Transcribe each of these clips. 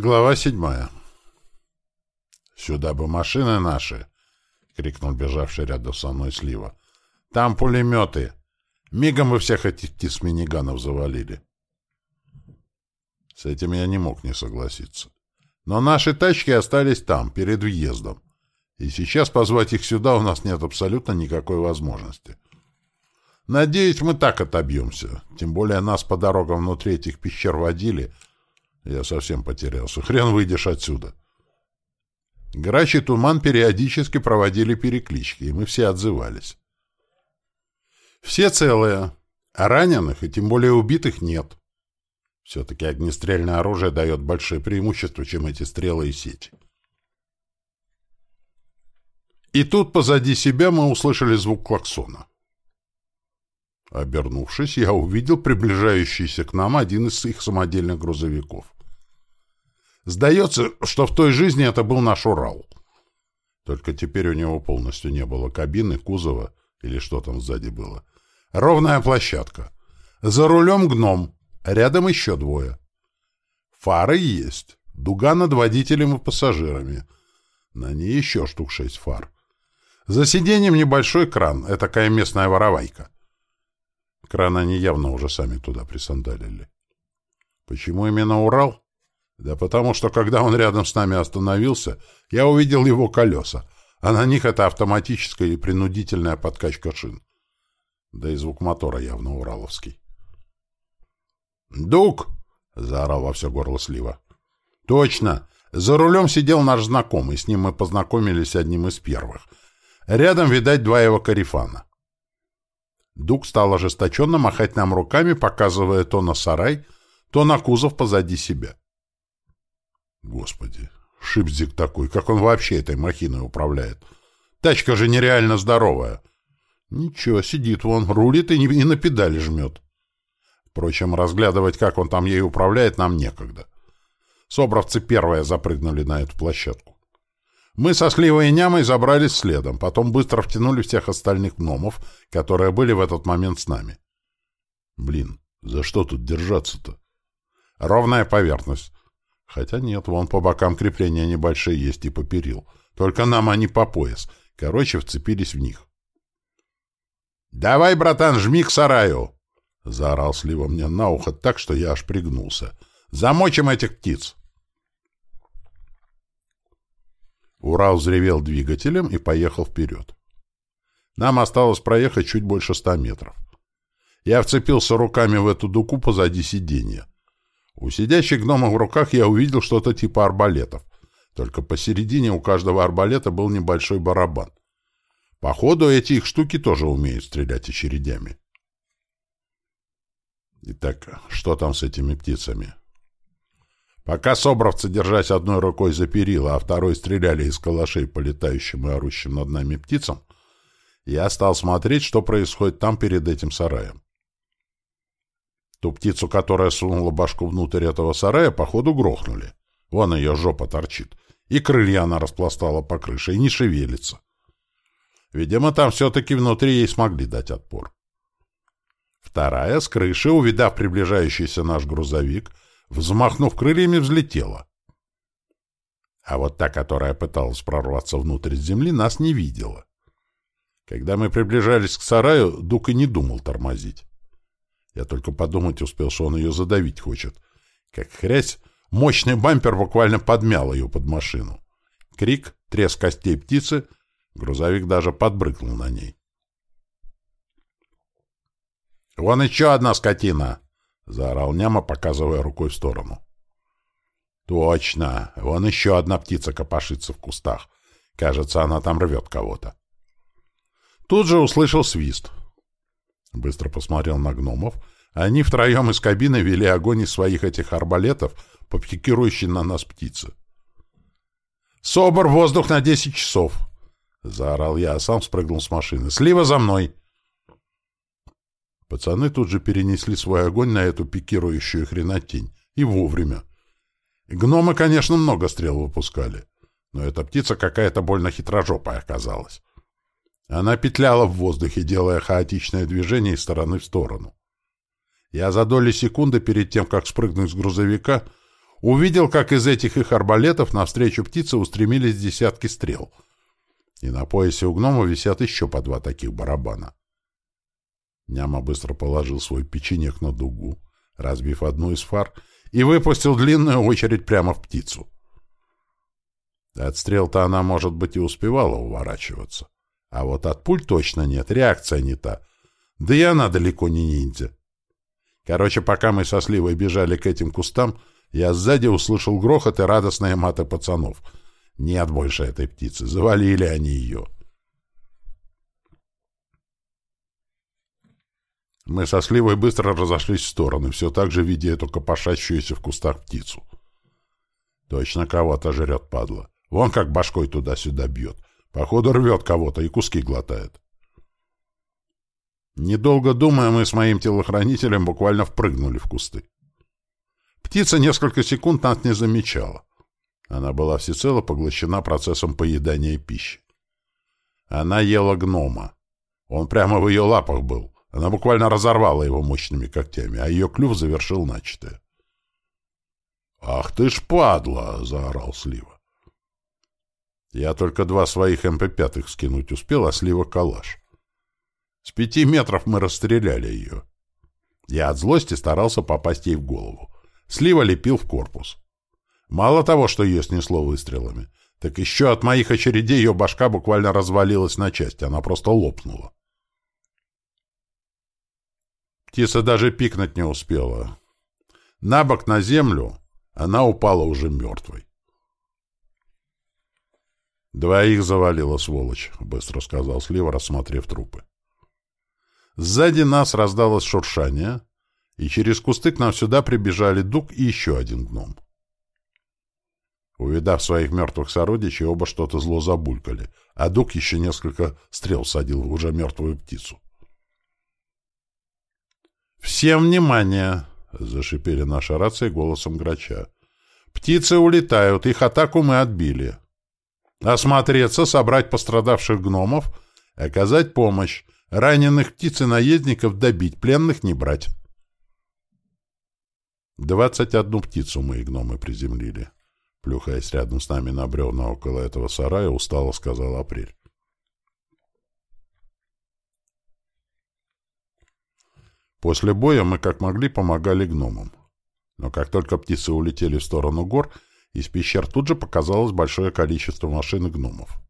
Глава седьмая. «Сюда бы машины наши!» — крикнул бежавший рядом со мной Слива. «Там пулеметы! Мигом вы всех этих птиц миниганов завалили!» С этим я не мог не согласиться. Но наши тачки остались там, перед въездом. И сейчас позвать их сюда у нас нет абсолютно никакой возможности. Надеюсь, мы так отобьемся. Тем более нас по дорогам внутри этих пещер водили — я совсем потерялся. Хрен выйдешь отсюда. Грач и Туман периодически проводили переклички, и мы все отзывались. Все целые, а раненых и тем более убитых нет. Все-таки огнестрельное оружие дает большое преимущество, чем эти стрелы и сети. И тут позади себя мы услышали звук клаксона. Обернувшись, я увидел приближающийся к нам один из их самодельных грузовиков. Сдается, что в той жизни это был наш Урал. Только теперь у него полностью не было кабины, кузова или что там сзади было. Ровная площадка. За рулем гном. Рядом еще двое. Фары есть. Дуга над водителем и пассажирами. На ней еще штук шесть фар. За сиденьем небольшой кран. Это такая местная воровайка. Кран они явно уже сами туда присандалили. Почему именно Урал? Да потому что, когда он рядом с нами остановился, я увидел его колеса, а на них это автоматическая и принудительная подкачка шин. Да и звук мотора явно ураловский. «Дук!» — заорал во все горло слива. «Точно! За рулем сидел наш знакомый, с ним мы познакомились одним из первых. Рядом, видать, два его карифана. Дук стал ожесточенно махать нам руками, показывая то на сарай, то на кузов позади себя. Господи, шипзик такой, как он вообще этой махиной управляет? Тачка же нереально здоровая. Ничего, сидит вон, рулит и, не, и на педали жмет. Впрочем, разглядывать, как он там ей управляет, нам некогда. Собровцы первые запрыгнули на эту площадку. Мы со Сливой и Нямой забрались следом, потом быстро втянули всех остальных гномов, которые были в этот момент с нами. Блин, за что тут держаться-то? Ровная поверхность. Хотя нет, вон по бокам крепления небольшие есть и поперил. Только нам они по пояс. Короче, вцепились в них. «Давай, братан, жми к сараю!» — заорал Слива мне на ухо так, что я аж пригнулся. «Замочим этих птиц!» Урал взревел двигателем и поехал вперед. Нам осталось проехать чуть больше ста метров. Я вцепился руками в эту дуку позади сиденья. У сидящих гномов в руках я увидел что-то типа арбалетов. Только посередине у каждого арбалета был небольшой барабан. Походу, эти их штуки тоже умеют стрелять очередями. Итак, что там с этими птицами? Пока собровцы, держась одной рукой за перила, а второй стреляли из калашей по летающим и орущим над нами птицам, я стал смотреть, что происходит там перед этим сараем. Ту птицу, которая сунула башку внутрь этого сарая, походу грохнули. Вон ее жопа торчит. И крылья она распластала по крыше, и не шевелится. Видимо, там все-таки внутри ей смогли дать отпор. Вторая с крыши, увидав приближающийся наш грузовик, взмахнув крыльями, взлетела. А вот та, которая пыталась прорваться внутрь земли, нас не видела. Когда мы приближались к сараю, Дук и не думал тормозить. Я только подумать успел, что он ее задавить хочет. Как хрясь, мощный бампер буквально подмял ее под машину. Крик, треск костей птицы, грузовик даже подбрыкнул на ней. «Вон еще одна скотина!» — заорал Няма, показывая рукой в сторону. «Точно! Вон еще одна птица копошится в кустах. Кажется, она там рвет кого-то». Тут же услышал свист. Быстро посмотрел на гномов. Они втроем из кабины вели огонь из своих этих арбалетов по пикирующей на нас птице. «Собор, воздух на десять часов!» — заорал я, а сам спрыгнул с машины. «Слива за мной!» Пацаны тут же перенесли свой огонь на эту пикирующую хренотень. И вовремя. Гномы, конечно, много стрел выпускали, но эта птица какая-то больно хитрожопая оказалась. Она петляла в воздухе, делая хаотичное движение из стороны в сторону. Я за доли секунды перед тем, как спрыгнуть с грузовика, увидел, как из этих их арбалетов навстречу птице устремились десятки стрел. И на поясе у гнома висят еще по два таких барабана. Няма быстро положил свой печенек на дугу, разбив одну из фар, и выпустил длинную очередь прямо в птицу. От стрел-то она, может быть, и успевала уворачиваться. А вот от пуль точно нет, реакция не та. Да и она далеко не ниндзя. Короче, пока мы со Сливой бежали к этим кустам, я сзади услышал грохот и радостные маты пацанов. Нет больше этой птицы, завалили они ее. Мы со Сливой быстро разошлись в стороны, все так же видя эту копошащуюся в кустах птицу. Точно кого-то жрет, падла. Вон как башкой туда-сюда бьет. Походу рвет кого-то и куски глотает. Недолго думая, мы с моим телохранителем буквально впрыгнули в кусты. Птица несколько секунд нас не замечала. Она была всецело поглощена процессом поедания пищи. Она ела гнома. Он прямо в ее лапах был. Она буквально разорвала его мощными когтями, а ее клюв завершил начатое. «Ах ты ж падла!» — заорал Слива. Я только два своих МП-5 скинуть успел, а Слива — калаш. С пяти метров мы расстреляли ее. Я от злости старался попасть ей в голову. Слива лепил в корпус. Мало того, что ее снесло выстрелами, так еще от моих очередей ее башка буквально развалилась на части, она просто лопнула. Птица даже пикнуть не успела. На бок на землю она упала уже мертвой. «Двоих завалила, сволочь», — быстро сказал Слива, рассмотрев трупы. Сзади нас раздалось шуршание, и через кусты к нам сюда прибежали Дуг и еще один гном. Увидав своих мертвых сородичей, оба что-то зло забулькали, а Дуг еще несколько стрел садил в уже мертвую птицу. «Всем внимание!» — зашипели наши рации голосом грача. «Птицы улетают, их атаку мы отбили. Осмотреться, собрать пострадавших гномов, оказать помощь, Раненых птиц и наездников добить, пленных не брать. Двадцать одну птицу мы и гномы приземлили. Плюхаясь рядом с нами на бревна около этого сарая, устало сказал Апрель. После боя мы как могли помогали гномам. Но как только птицы улетели в сторону гор, из пещер тут же показалось большое количество машин и гномов.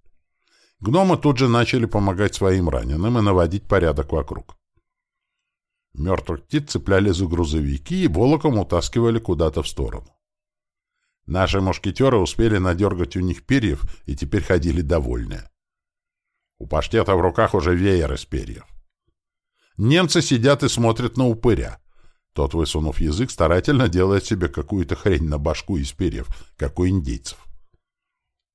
Гномы тут же начали помогать своим раненым и наводить порядок вокруг. Мертвых птиц цепляли за грузовики и волоком утаскивали куда-то в сторону. Наши мушкетеры успели надергать у них перьев и теперь ходили довольные. У паштета в руках уже веер из перьев. Немцы сидят и смотрят на упыря. Тот, высунув язык, старательно делает себе какую-то хрень на башку из перьев, как у индейцев.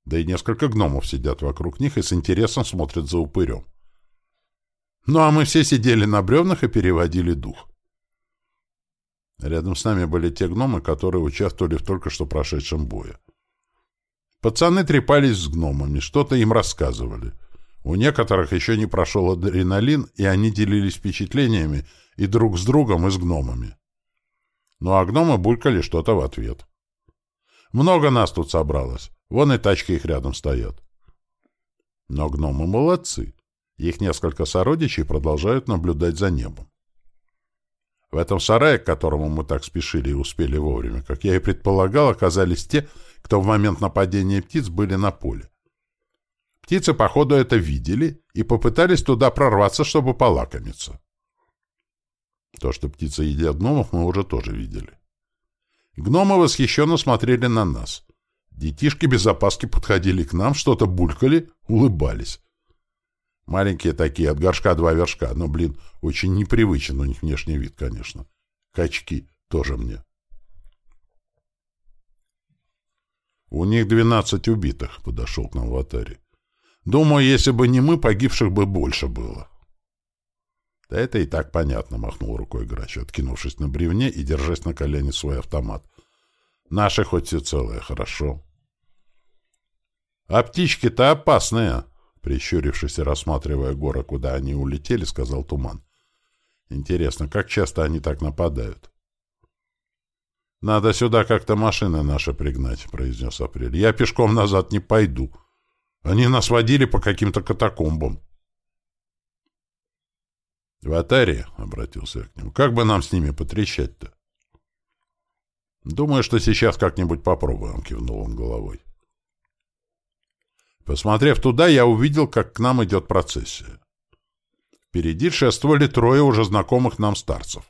Да и несколько гномов сидят вокруг них и с интересом смотрят за упырем. Ну а мы все сидели на бревнах и переводили дух. Рядом с нами были те гномы, которые участвовали в только что прошедшем бое. Пацаны трепались с гномами, что-то им рассказывали. У некоторых еще не прошел адреналин, и они делились впечатлениями и друг с другом, и с гномами. Ну а гномы булькали что-то в ответ. Много нас тут собралось. Вон и тачки их рядом стоят. Но гномы молодцы. Их несколько сородичей продолжают наблюдать за небом. В этом сарае, к которому мы так спешили и успели вовремя, как я и предполагал, оказались те, кто в момент нападения птиц были на поле. Птицы, походу, это видели и попытались туда прорваться, чтобы полакомиться. То, что птицы едят гномов, мы уже тоже видели. Гномы восхищенно смотрели на нас. Детишки без опаски подходили к нам, что-то булькали, улыбались. Маленькие такие, от горшка два вершка, но, блин, очень непривычен у них внешний вид, конечно. Качки тоже мне. У них двенадцать убитых, подошел к нам Ватари. Думаю, если бы не мы, погибших бы больше было. Да это и так понятно, махнул рукой Грач, откинувшись на бревне и держась на колене свой автомат. Наши хоть все целые, хорошо. А птички-то опасные, прищурившись и рассматривая горы, куда они улетели, сказал Туман. Интересно, как часто они так нападают? «Надо сюда как-то машины наши пригнать», — произнес Апрель. «Я пешком назад не пойду. Они нас водили по каким-то катакомбам». «В Атаре», — обратился я к нему, — «как бы нам с ними потрещать-то?» «Думаю, что сейчас как-нибудь попробуем», — кивнул он головой. Посмотрев туда, я увидел, как к нам идет процессия. Впереди шествовали трое уже знакомых нам старцев.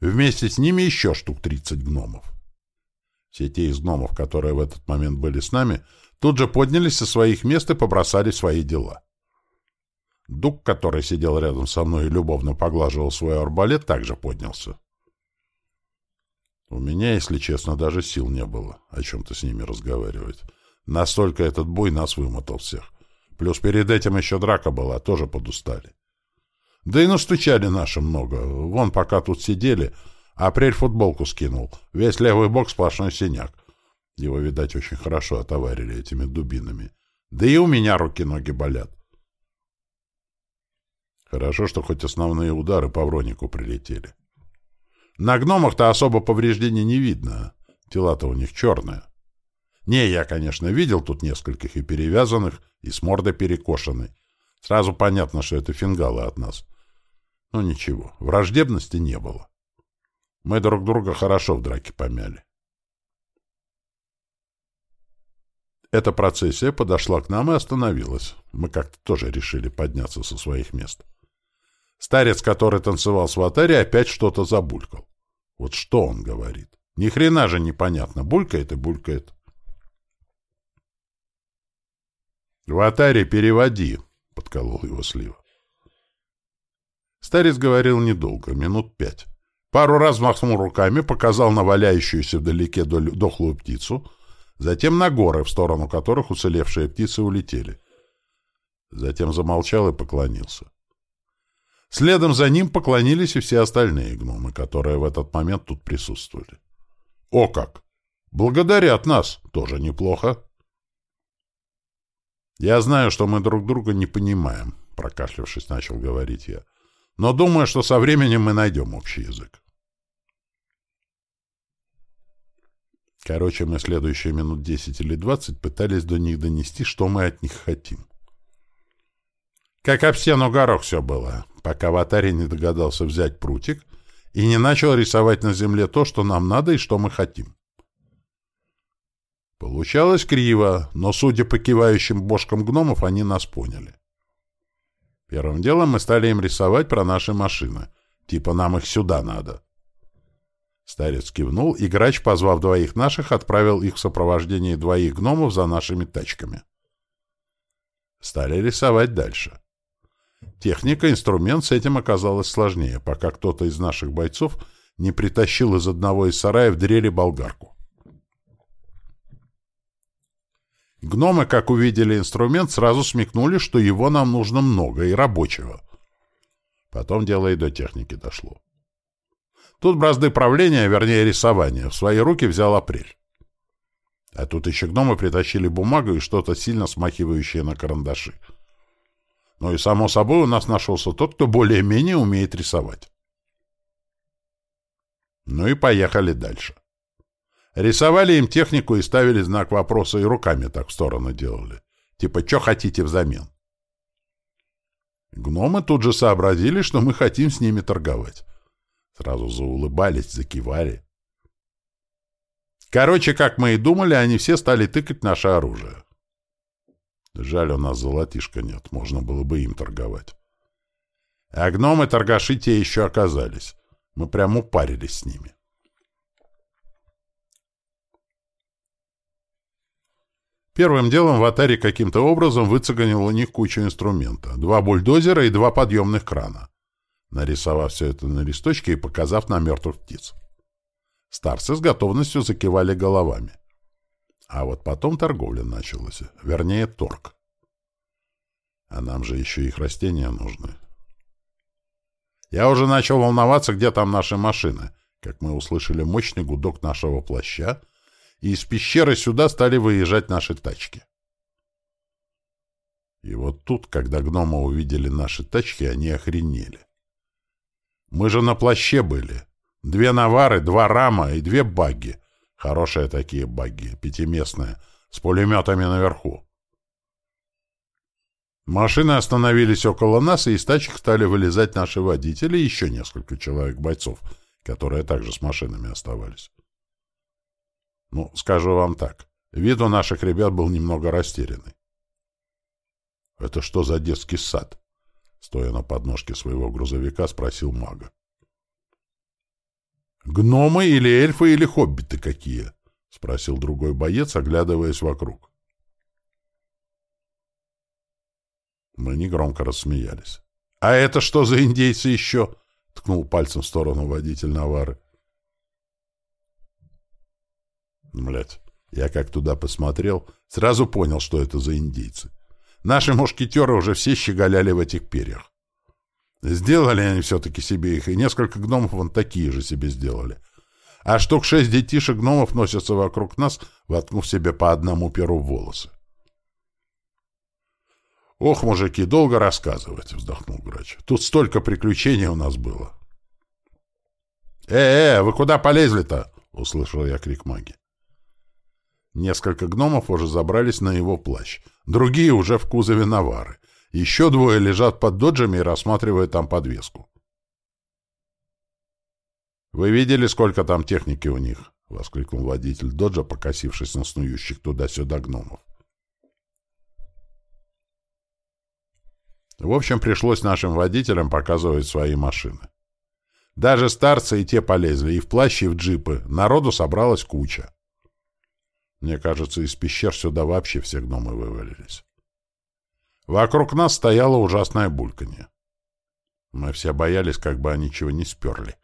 Вместе с ними еще штук 30 гномов. Все те из гномов, которые в этот момент были с нами, тут же поднялись со своих мест и побросали свои дела. Дук, который сидел рядом со мной и любовно поглаживал свой арбалет, также поднялся. У меня, если честно, даже сил не было о чем-то с ними разговаривать. Настолько этот бой нас вымотал всех. Плюс перед этим еще драка была, тоже подустали. Да и настучали наши много. Вон, пока тут сидели, апрель футболку скинул. Весь левый бок сплошной синяк. Его, видать, очень хорошо отоварили этими дубинами. Да и у меня руки-ноги болят. Хорошо, что хоть основные удары по Вронику прилетели. На гномах-то особо повреждений не видно. Тела-то у них черные. Не, я, конечно, видел тут нескольких и перевязанных, и с мордой перекошенной. Сразу понятно, что это фингалы от нас. Но ничего, враждебности не было. Мы друг друга хорошо в драке помяли. Эта процессия подошла к нам и остановилась. Мы как-то тоже решили подняться со своих мест. Старец, который танцевал с Ватари, опять что-то забулькал. Вот что он говорит? Ни хрена же непонятно. Булькает и булькает. «Ватари, переводи!» — подколол его слива. Старец говорил недолго, минут пять. Пару раз махнул руками, показал на валяющуюся вдалеке дохлую птицу, затем на горы, в сторону которых уцелевшие птицы улетели. Затем замолчал и поклонился. Следом за ним поклонились и все остальные гномы, которые в этот момент тут присутствовали. О как! Благодарят нас! Тоже неплохо. Я знаю, что мы друг друга не понимаем, прокашлявшись, начал говорить я но думаю, что со временем мы найдем общий язык. Короче, мы следующие минут 10 или 20 пытались до них донести, что мы от них хотим. Как об стену горох все было, пока Ватари не догадался взять прутик и не начал рисовать на земле то, что нам надо и что мы хотим. Получалось криво, но, судя по кивающим бошкам гномов, они нас поняли. Первым делом мы стали им рисовать про наши машины. Типа нам их сюда надо. Старец кивнул, и грач, позвав двоих наших, отправил их в сопровождении двоих гномов за нашими тачками. Стали рисовать дальше. Техника, инструмент с этим оказалось сложнее, пока кто-то из наших бойцов не притащил из одного из сараев дрели болгарку. Гномы, как увидели инструмент, сразу смекнули, что его нам нужно много и рабочего. Потом дело и до техники дошло. Тут бразды правления, вернее рисования, в свои руки взял Апрель. А тут еще гномы притащили бумагу и что-то сильно смахивающее на карандаши. Ну и, само собой, у нас нашелся тот, кто более-менее умеет рисовать. Ну и поехали дальше. Рисовали им технику и ставили знак вопроса, и руками так в сторону делали. Типа, что хотите взамен? Гномы тут же сообразили, что мы хотим с ними торговать. Сразу заулыбались, закивали. Короче, как мы и думали, они все стали тыкать наше оружие. Жаль, у нас золотишка нет, можно было бы им торговать. А гномы-торгаши те еще оказались. Мы прям упарились с ними. Первым делом в Атаре каким-то образом выцеганил у них кучу инструмента. Два бульдозера и два подъемных крана. Нарисовав все это на листочке и показав на мертвых птиц. Старцы с готовностью закивали головами. А вот потом торговля началась. Вернее, торг. А нам же еще их растения нужны. Я уже начал волноваться, где там наши машины, как мы услышали мощный гудок нашего плаща, и из пещеры сюда стали выезжать наши тачки. И вот тут, когда гномы увидели наши тачки, они охренели. Мы же на плаще были. Две навары, два рама и две багги. Хорошие такие багги, пятиместные, с пулеметами наверху. Машины остановились около нас, и из тачек стали вылезать наши водители и еще несколько человек-бойцов, которые также с машинами оставались. Ну, скажу вам так, вид у наших ребят был немного растерянный. «Это что за детский сад?» Стоя на подножке своего грузовика, спросил мага. «Гномы или эльфы или хоббиты какие?» — спросил другой боец, оглядываясь вокруг. Мы негромко рассмеялись. «А это что за индейцы еще?» — ткнул пальцем в сторону водитель Навары. Блять, я как туда посмотрел, сразу понял, что это за индейцы. Наши мушкетеры уже все щеголяли в этих перьях. Сделали они все-таки себе их, и несколько гномов вон такие же себе сделали. А штук шесть детишек гномов носятся вокруг нас, воткнув себе по одному перу волосы. «Ох, мужики, долго рассказывать», — вздохнул грач. «Тут столько приключений у нас было». «Э-э, вы куда полезли-то?» — услышал я крик маги. Несколько гномов уже забрались на его плащ, другие уже в кузове навары. Еще двое лежат под доджами и рассматривают там подвеску. «Вы видели, сколько там техники у них?» — воскликнул водитель доджа, покосившись на снующих туда-сюда гномов. В общем, пришлось нашим водителям показывать свои машины. Даже старцы и те полезли, и в плащи, и в джипы. Народу собралась куча. Мне кажется, из пещер сюда вообще все гномы вывалились. Вокруг нас стояло ужасное бульканье. Мы все боялись, как бы они чего не сперли.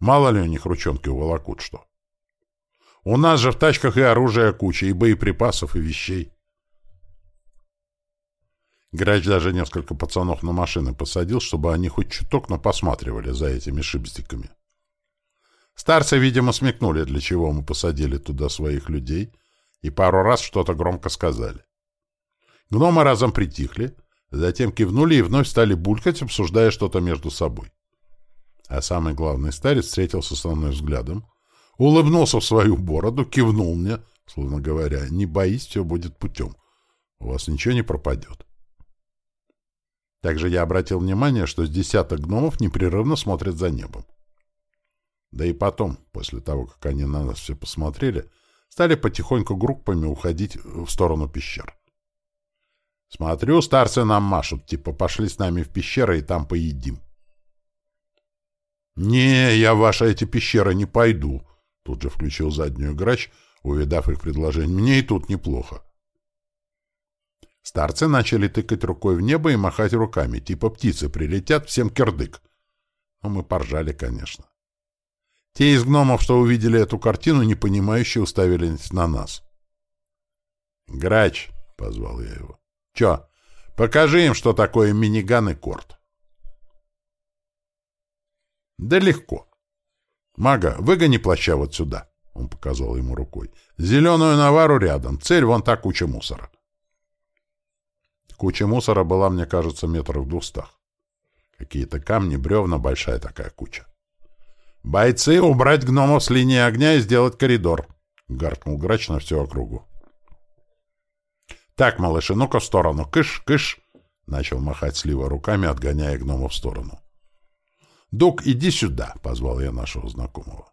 Мало ли у них ручонки уволокут что. У нас же в тачках и оружия куча, и боеприпасов, и вещей. Грач даже несколько пацанов на машины посадил, чтобы они хоть чуток, но посматривали за этими шипздиками. Старцы, видимо, смекнули, для чего мы посадили туда своих людей, и пару раз что-то громко сказали. Гномы разом притихли, затем кивнули и вновь стали булькать, обсуждая что-то между собой. А самый главный старец встретился со мной взглядом, улыбнулся в свою бороду, кивнул мне, словно говоря, «Не боись, все будет путем. У вас ничего не пропадет». Также я обратил внимание, что с десяток гномов непрерывно смотрят за небом. Да и потом, после того, как они на нас все посмотрели, стали потихоньку группами уходить в сторону пещер. Смотрю, старцы нам машут, типа пошли с нами в пещеры и там поедим. «Не, я в ваши эти пещеры не пойду», — тут же включил заднюю грач, увидав их предложение. «Мне и тут неплохо». Старцы начали тыкать рукой в небо и махать руками, типа птицы прилетят, всем кирдык. Но мы поржали, конечно. Те из гномов, что увидели эту картину, непонимающе уставились на нас. «Грач», — позвал я его, — «чё, покажи им, что такое миниган и корт». «Да легко. Мага, выгони плаща вот сюда», — он показал ему рукой. «Зеленую навару рядом, цель вон та куча мусора». Куча мусора была, мне кажется, метров в двухстах. Какие-то камни, бревна, большая такая куча. «Бойцы, убрать гномов с линии огня и сделать коридор!» — гаркнул грач на всю округу. «Так, малыши, ну-ка в сторону! Кыш, кыш!» — начал махать слива руками, отгоняя гнома в сторону. «Дук, иди сюда!» — позвал я нашего знакомого.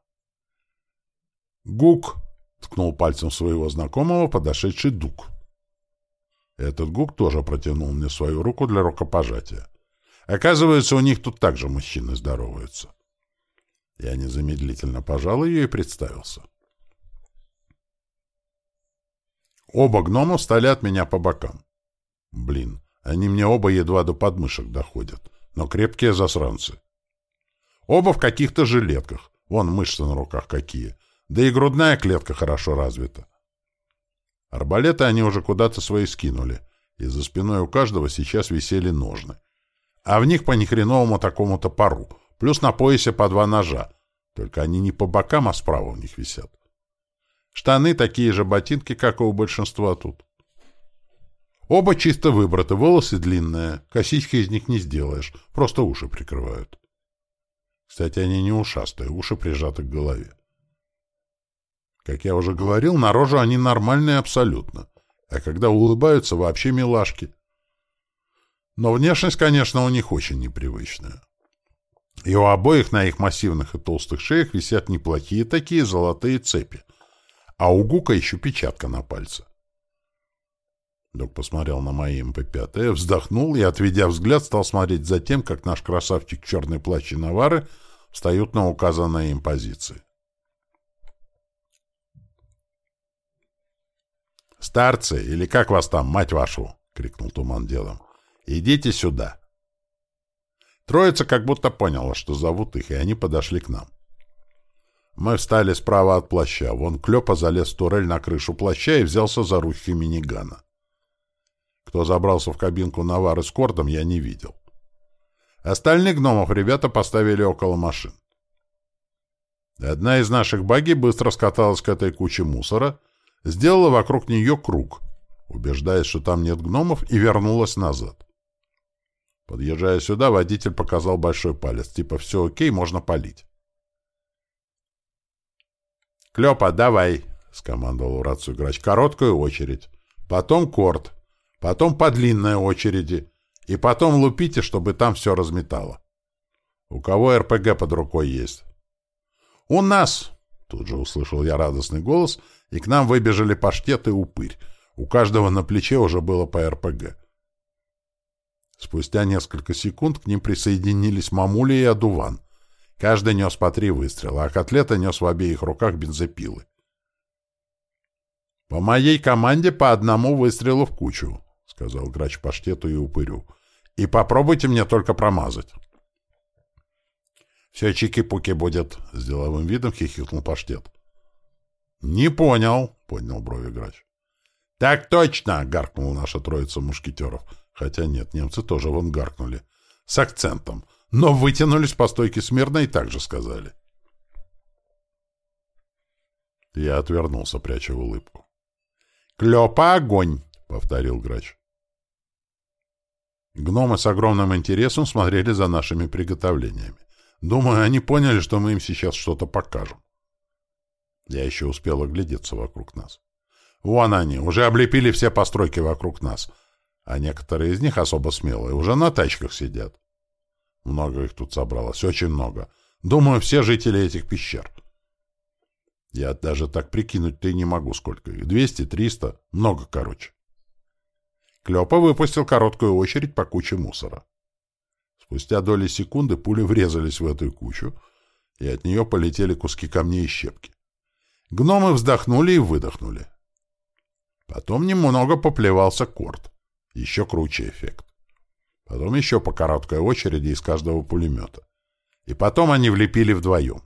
«Гук!» — ткнул пальцем своего знакомого подошедший Дук. Этот Гук тоже протянул мне свою руку для рукопожатия. Оказывается, у них тут также мужчины здороваются. Я незамедлительно пожал ее и представился. Оба гнома встали от меня по бокам. Блин, они мне оба едва до подмышек доходят, но крепкие засранцы. Оба в каких-то жилетках, вон мышцы на руках какие, да и грудная клетка хорошо развита. Арбалеты они уже куда-то свои скинули, и за спиной у каждого сейчас висели ножны. А в них по нехреновому такому топору, Плюс на поясе по два ножа. Только они не по бокам, а справа у них висят. Штаны такие же ботинки, как и у большинства тут. Оба чисто выбраты, волосы длинные, косички из них не сделаешь, просто уши прикрывают. Кстати, они не ушастые, уши прижаты к голове. Как я уже говорил, на рожу они нормальные абсолютно. А когда улыбаются, вообще милашки. Но внешность, конечно, у них очень непривычная. И у обоих на их массивных и толстых шеях висят неплохие такие золотые цепи. А у Гука еще печатка на пальце. Док посмотрел на мои МП-5, вздохнул и, отведя взгляд, стал смотреть за тем, как наш красавчик черный плащ и навары встают на указанные им позиции. «Старцы, или как вас там, мать вашу?» — крикнул туман делом. «Идите сюда!» Троица как будто поняла, что зовут их, и они подошли к нам. Мы встали справа от плаща. Вон Клёпа залез в турель на крышу плаща и взялся за ручки минигана. Кто забрался в кабинку Навары с Кордом, я не видел. Остальных гномов ребята поставили около машин. Одна из наших баги быстро скаталась к этой куче мусора сделала вокруг нее круг, убеждаясь, что там нет гномов, и вернулась назад. Подъезжая сюда, водитель показал большой палец, типа «все окей, можно палить». «Клёпа, давай!» — скомандовал в рацию грач. «Короткую очередь. Потом корт. Потом по длинной очереди. И потом лупите, чтобы там все разметало. У кого РПГ под рукой есть?» «У нас!» — тут же услышал я радостный голос — и к нам выбежали паштет и упырь. У каждого на плече уже было по РПГ. Спустя несколько секунд к ним присоединились мамуля и одуван. Каждый нес по три выстрела, а котлета нес в обеих руках бензопилы. «По моей команде по одному выстрелу в кучу», — сказал грач паштету и упырю. «И попробуйте мне только промазать». «Все чики-пуки будет», — с деловым видом хихикнул паштет. «Не понял», — поднял брови грач. «Так точно!» — гаркнула наша троица мушкетеров. Хотя нет, немцы тоже вон гаркнули. С акцентом. Но вытянулись по стойке смирно и так же сказали. Я отвернулся, пряча улыбку. «Клёпа огонь!» — повторил грач. Гномы с огромным интересом смотрели за нашими приготовлениями. Думаю, они поняли, что мы им сейчас что-то покажем. Я еще успел оглядеться вокруг нас. Вон они, уже облепили все постройки вокруг нас. А некоторые из них, особо смелые, уже на тачках сидят. Много их тут собралось, очень много. Думаю, все жители этих пещер. Я даже так прикинуть-то и не могу, сколько их. Двести, триста, много, короче. Клёпа выпустил короткую очередь по куче мусора. Спустя доли секунды пули врезались в эту кучу, и от нее полетели куски камней и щепки. Гномы вздохнули и выдохнули. Потом немного поплевался корт. Еще круче эффект. Потом еще по короткой очереди из каждого пулемета. И потом они влепили вдвоем.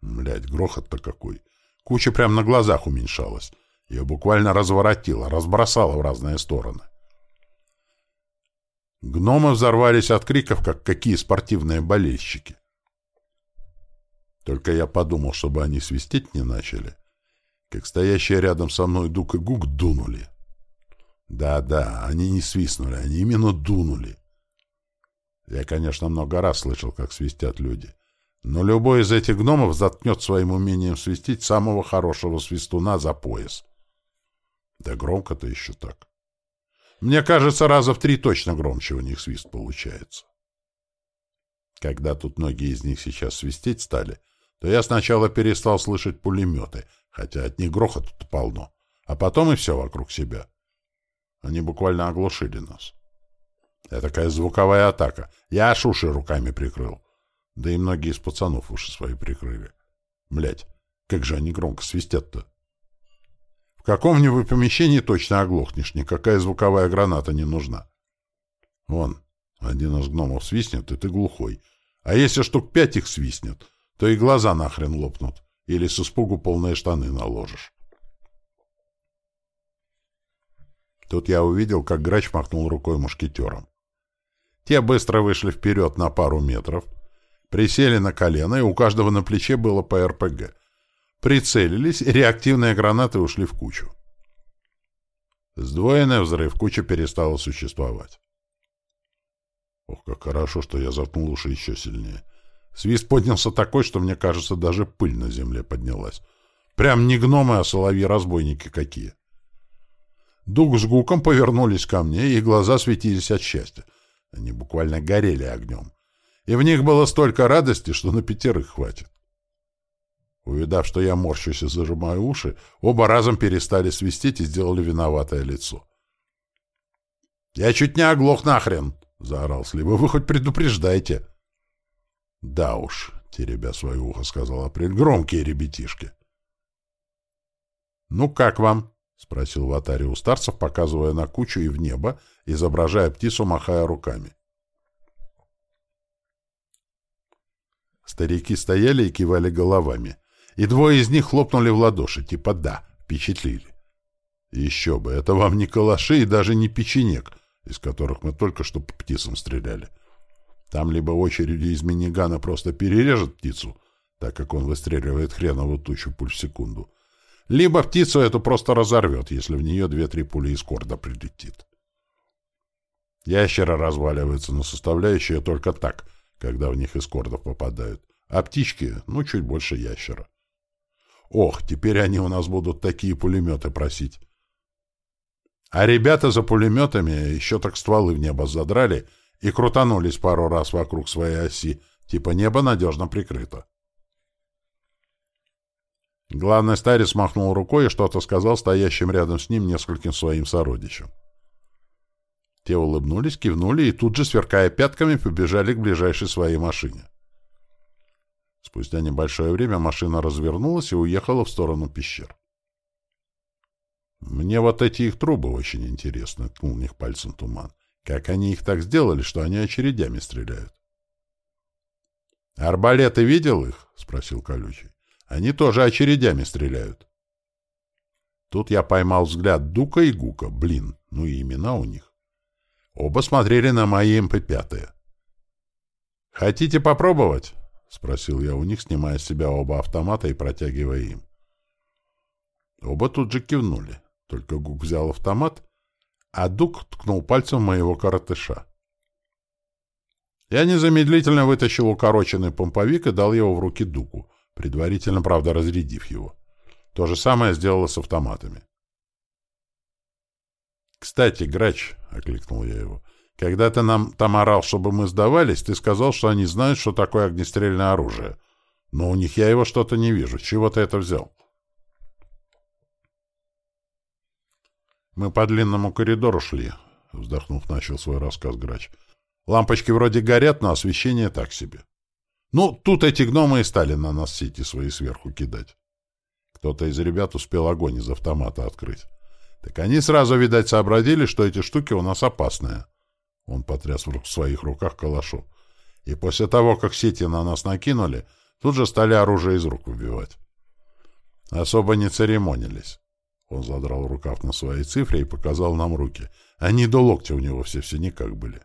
Блядь, грохот-то какой. Куча прямо на глазах уменьшалась. Ее буквально разворотило, разбросало в разные стороны. Гномы взорвались от криков, как какие спортивные болельщики. Только я подумал, чтобы они свистеть не начали, как стоящие рядом со мной Дук и Гук дунули. Да-да, они не свистнули, они именно дунули. Я, конечно, много раз слышал, как свистят люди. Но любой из этих гномов заткнет своим умением свистеть самого хорошего свистуна за пояс. Да громко-то еще так. Мне кажется, раза в три точно громче у них свист получается. Когда тут многие из них сейчас свистеть стали, то я сначала перестал слышать пулеметы, хотя от них грохот тут полно, а потом и все вокруг себя. Они буквально оглушили нас. Это такая звуковая атака. Я аж уши руками прикрыл. Да и многие из пацанов уши свои прикрыли. Блять, как же они громко свистят-то. В каком-нибудь помещении точно оглохнешь, никакая звуковая граната не нужна. Вон, один из гномов свистнет, и ты глухой. А если штук пять их свистнет, то и глаза нахрен лопнут, или с испугу полные штаны наложишь. Тут я увидел, как грач махнул рукой мушкетером. Те быстро вышли вперед на пару метров, присели на колено, и у каждого на плече было по РПГ. Прицелились, реактивные гранаты ушли в кучу. Сдвоенный взрыв, куча перестала существовать. Ох, как хорошо, что я заткнул уши еще сильнее. Свист поднялся такой, что, мне кажется, даже пыль на земле поднялась. Прям не гномы, а соловьи-разбойники какие. Дуг с Гуком повернулись ко мне, и глаза светились от счастья. Они буквально горели огнем. И в них было столько радости, что на пятерых хватит. Увидав, что я морщусь и зажимаю уши, оба разом перестали свистеть и сделали виноватое лицо. «Я чуть не оглох нахрен!» — заорал Слива. «Вы хоть предупреждайте!» «Да уж», — теребя свое ухо, сказал Апрель, — «громкие ребятишки». «Ну, как вам?» — спросил Ватари у старцев, показывая на кучу и в небо, изображая птицу, махая руками. Старики стояли и кивали головами, и двое из них хлопнули в ладоши, типа «да», впечатлили. Еще бы, это вам не калаши и даже не печенек, из которых мы только что по птицам стреляли. Там либо очереди из минигана просто перережет птицу, так как он выстреливает хреновую тучу пуль в секунду, либо птицу эту просто разорвет, если в нее две-три пули из корда прилетит. Ящера разваливаются на составляющие только так, когда в них из кордов попадают, а птички, ну, чуть больше ящера. Ох, теперь они у нас будут такие пулеметы просить. А ребята за пулеметами еще так стволы в небо задрали — и крутанулись пару раз вокруг своей оси, типа небо надежно прикрыто. Главный старец махнул рукой и что-то сказал стоящим рядом с ним нескольким своим сородичам. Те улыбнулись, кивнули и тут же, сверкая пятками, побежали к ближайшей своей машине. Спустя небольшое время машина развернулась и уехала в сторону пещер. «Мне вот эти их трубы очень интересны», — ткнул в них пальцем туман. Как они их так сделали, что они очередями стреляют? «Арбалеты видел их?» — спросил Колючий. «Они тоже очередями стреляют». Тут я поймал взгляд Дука и Гука. Блин, ну и имена у них. Оба смотрели на мои МП-5. «Хотите попробовать?» — спросил я у них, снимая с себя оба автомата и протягивая им. Оба тут же кивнули. Только Гук взял автомат, а Дук ткнул пальцем моего коротыша. Я незамедлительно вытащил укороченный помповик и дал его в руки Дуку, предварительно, правда, разрядив его. То же самое сделала с автоматами. «Кстати, Грач», — окликнул я его, — «когда ты нам там орал, чтобы мы сдавались, ты сказал, что они знают, что такое огнестрельное оружие. Но у них я его что-то не вижу. Чего ты это взял?» Мы по длинному коридору шли, — вздохнув, начал свой рассказ грач. Лампочки вроде горят, но освещение так себе. Ну, тут эти гномы и стали на нас сети свои сверху кидать. Кто-то из ребят успел огонь из автомата открыть. Так они сразу, видать, сообразили, что эти штуки у нас опасные. Он потряс в своих руках калашу. И после того, как сети на нас накинули, тут же стали оружие из рук выбивать. Особо не церемонились. Он задрал рукав на своей цифре и показал нам руки. Они до локтя у него все в синяках были.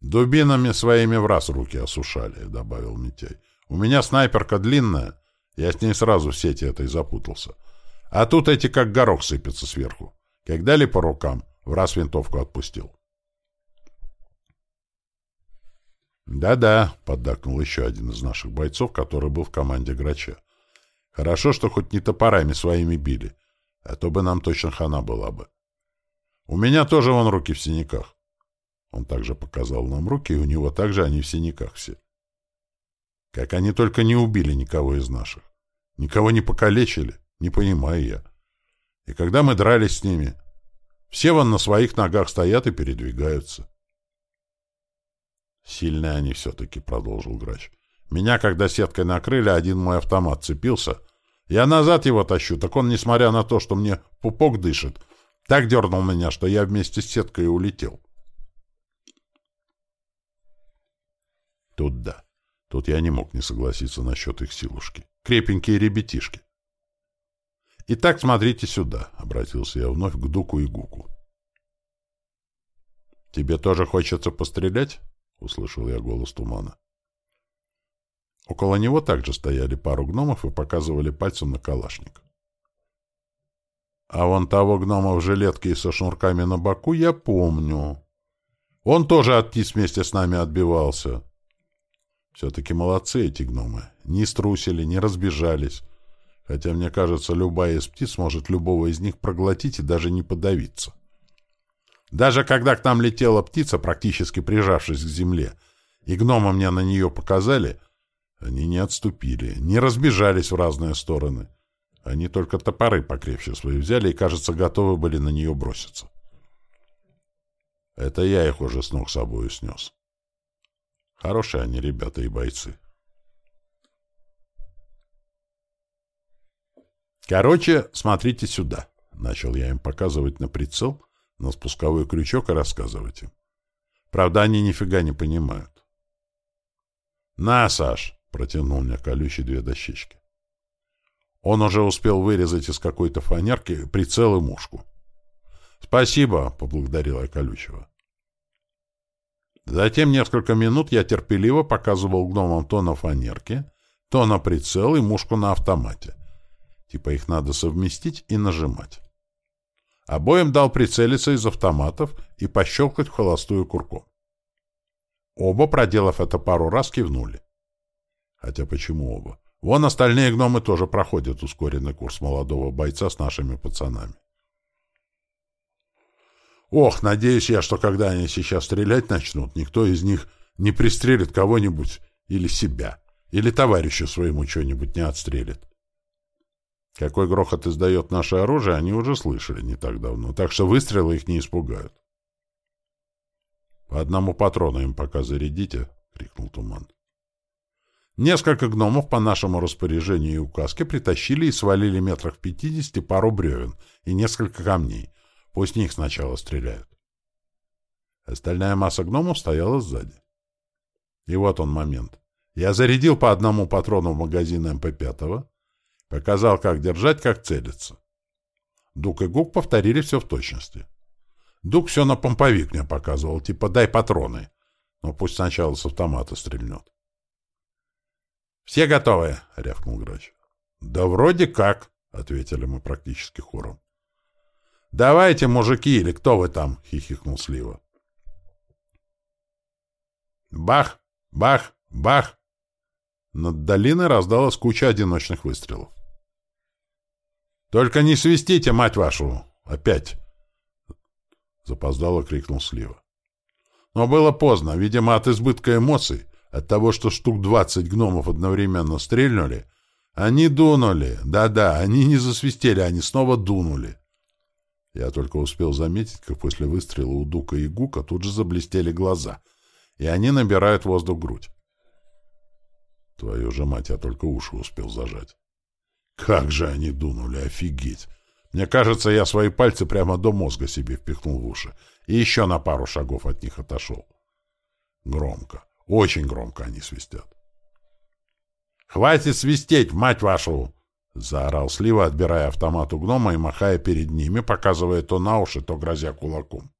«Дубинами своими в раз руки осушали», — добавил Митяй. «У меня снайперка длинная. Я с ней сразу в сети этой запутался. А тут эти как горох сыпятся сверху. Как дали по рукам, в раз винтовку отпустил». «Да-да», — поддакнул еще один из наших бойцов, который был в команде Грача. Хорошо, что хоть не топорами своими били, а то бы нам точно хана была бы. У меня тоже вон руки в синяках. Он также показал нам руки, и у него также они в синяках все. Как они только не убили никого из наших. Никого не покалечили, не понимаю я. И когда мы дрались с ними, все вон на своих ногах стоят и передвигаются. Сильные они все-таки, — продолжил грач. Меня, когда сеткой накрыли, один мой автомат цепился. Я назад его тащу, так он, несмотря на то, что мне пупок дышит, так дернул меня, что я вместе с сеткой улетел. Тут да. Тут я не мог не согласиться насчет их силушки. Крепенькие ребятишки. «Итак, смотрите сюда», — обратился я вновь к Дуку и Гуку. «Тебе тоже хочется пострелять?» — услышал я голос тумана. Около него также стояли пару гномов и показывали пальцем на калашник. А вон того гнома в жилетке и со шнурками на боку я помню. Он тоже от вместе с нами отбивался. Все-таки молодцы эти гномы. Не струсили, не разбежались. Хотя, мне кажется, любая из птиц может любого из них проглотить и даже не подавиться. Даже когда к нам летела птица, практически прижавшись к земле, и гномы мне на нее показали, они не отступили, не разбежались в разные стороны. Они только топоры покрепче свои взяли и, кажется, готовы были на нее броситься. Это я их уже с ног собой снес. Хорошие они ребята и бойцы. Короче, смотрите сюда. Начал я им показывать на прицел, на спусковой крючок и рассказывать им. Правда, они нифига не понимают. «На, Саш!» — протянул мне колючий две дощечки. Он уже успел вырезать из какой-то фанерки прицел и мушку. «Спасибо!» — поблагодарил я колючего. Затем несколько минут я терпеливо показывал гномам то на фанерке, то на прицел и мушку на автомате. Типа их надо совместить и нажимать. Обоим дал прицелиться из автоматов и пощелкать в холостую курком. Оба, проделав это пару раз, кивнули. Хотя почему оба? Вон остальные гномы тоже проходят ускоренный курс молодого бойца с нашими пацанами. Ох, надеюсь я, что когда они сейчас стрелять начнут, никто из них не пристрелит кого-нибудь или себя, или товарища своему что-нибудь не отстрелит. Какой грохот издает наше оружие, они уже слышали не так давно, так что выстрелы их не испугают. «По одному патрону им пока зарядите», — крикнул Туман. Несколько гномов по нашему распоряжению и указке притащили и свалили метрах в пятидесяти пару бревен и несколько камней, Пусть них сначала стреляют. Остальная масса гномов стояла сзади. И вот он момент. Я зарядил по одному патрону в магазин МП-5, показал, как держать, как целиться. Дук и Гук повторили все в точности. Дук все на помповик мне показывал, типа дай патроны, но пусть сначала с автомата стрельнет. «Все готовы?» — рявкнул грач. «Да вроде как», — ответили мы практически хором. «Давайте, мужики, или кто вы там?» — хихикнул Слива. Бах! Бах! Бах! Над долиной раздалась куча одиночных выстрелов. «Только не свистите, мать вашу! Опять!» Запоздало крикнул Слива. Но было поздно. Видимо, от избытка эмоций, от того, что штук двадцать гномов одновременно стрельнули, они дунули. Да-да, они не засвистели, они снова дунули. Я только успел заметить, как после выстрела у Дука и Гука тут же заблестели глаза, и они набирают воздух в грудь. Твою же мать, я только уши успел зажать. Как же они дунули, офигеть! Мне кажется, я свои пальцы прямо до мозга себе впихнул в уши и еще на пару шагов от них отошел. Громко, очень громко они свистят. «Хватит свистеть, мать вашу!» — заорал Слива, отбирая автомат у гнома и махая перед ними, показывая то на уши, то грозя кулаком.